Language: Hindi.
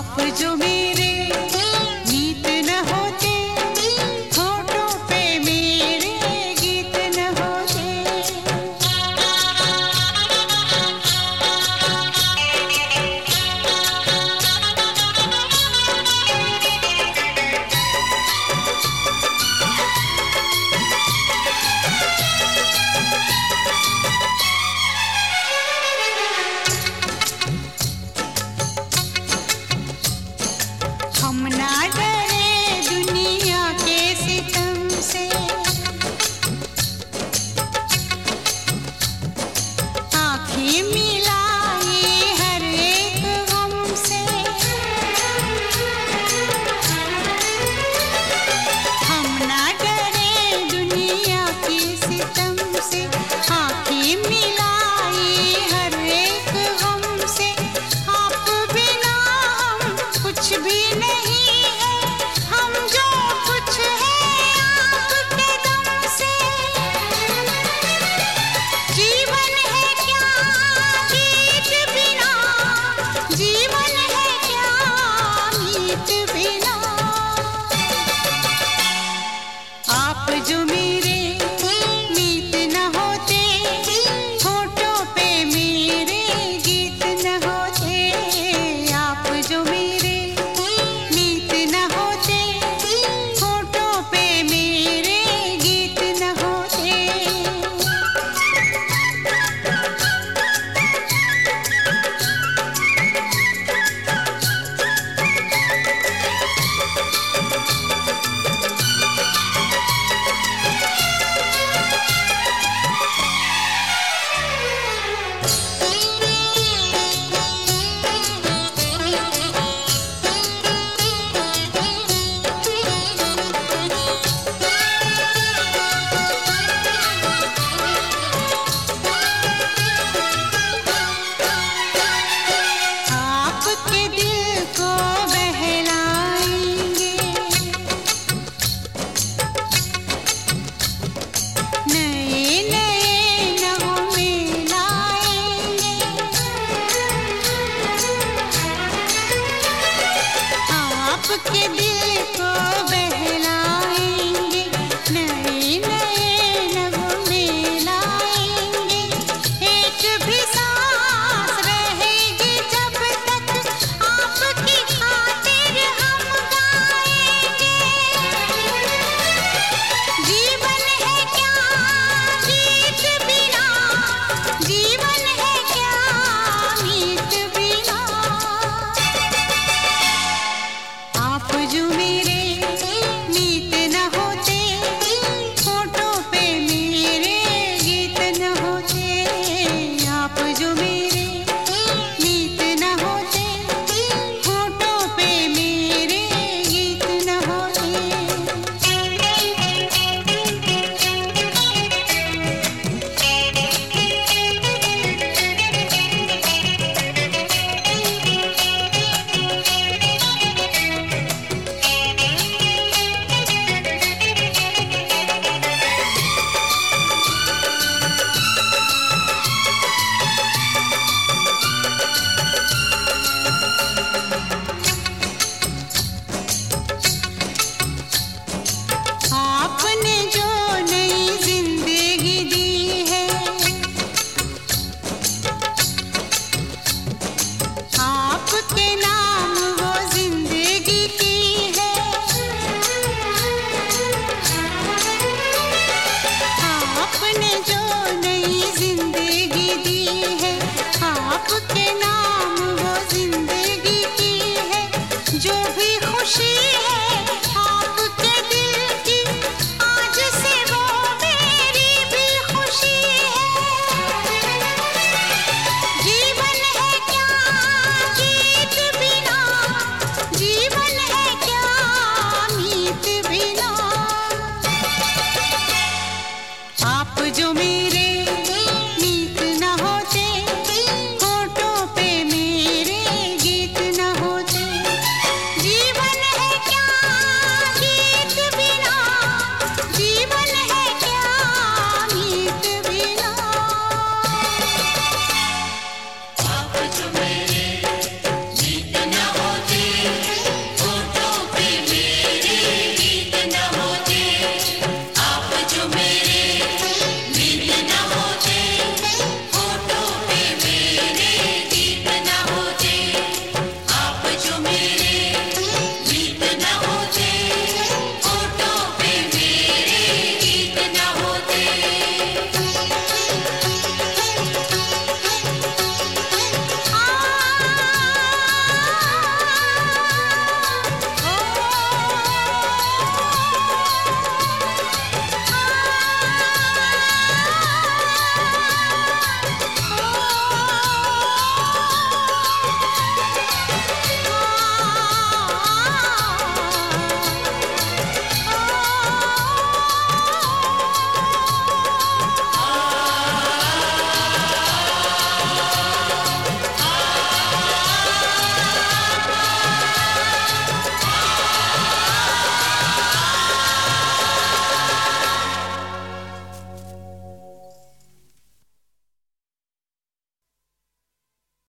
आप जो मेरे भी नहीं के दिल को बहलाएँगे। नए आपके दिल को बहला के ना